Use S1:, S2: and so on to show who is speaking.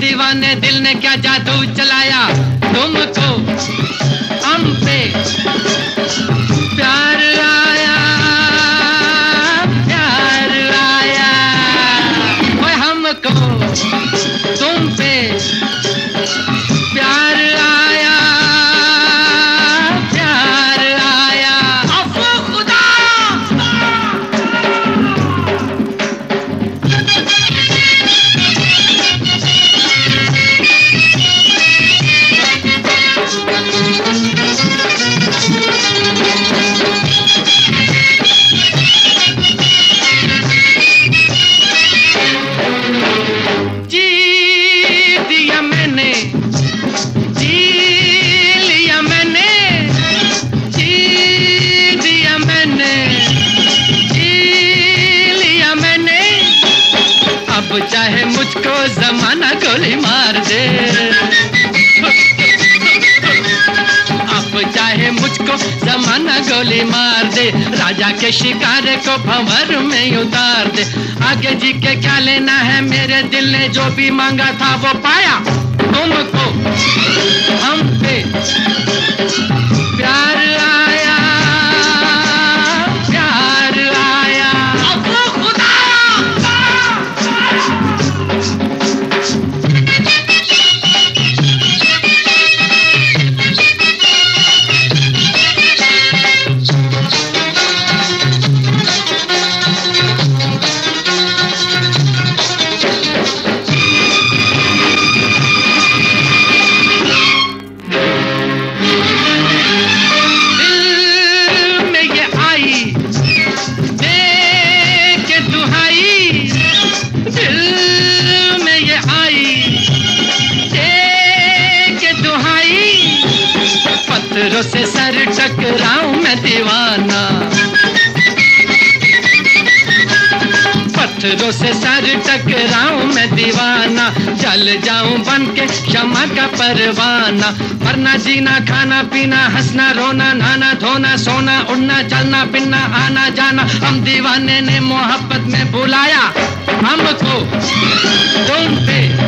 S1: दीवाने दिल ने क्या जादू चलाया? तुमको हम पे प्यार मुझको जमाना गोली मार दे। अब चाहे मुझको जमाना गोली मार दे, राजा के शिकार को भंवर में उतार दे। आगे जी के क्या लेना है? मेरे दिल ने जो भी मांगा था वो पाया। तुमको हम पे पत्थरों से सर टकराऊं मैं दीवाना। पत्थरों से सर टकराऊं मैं दीवाना। जल जाऊँ बन के क्षमा का परवाना। मरना जीना, खाना पीना, हंसना, रोना, नहाना, धोना, सोना, उड़ना, चलना, फिरना, आना, जाना। हम दीवाने ने मोहब्बत में बुलाया हमको तुम पे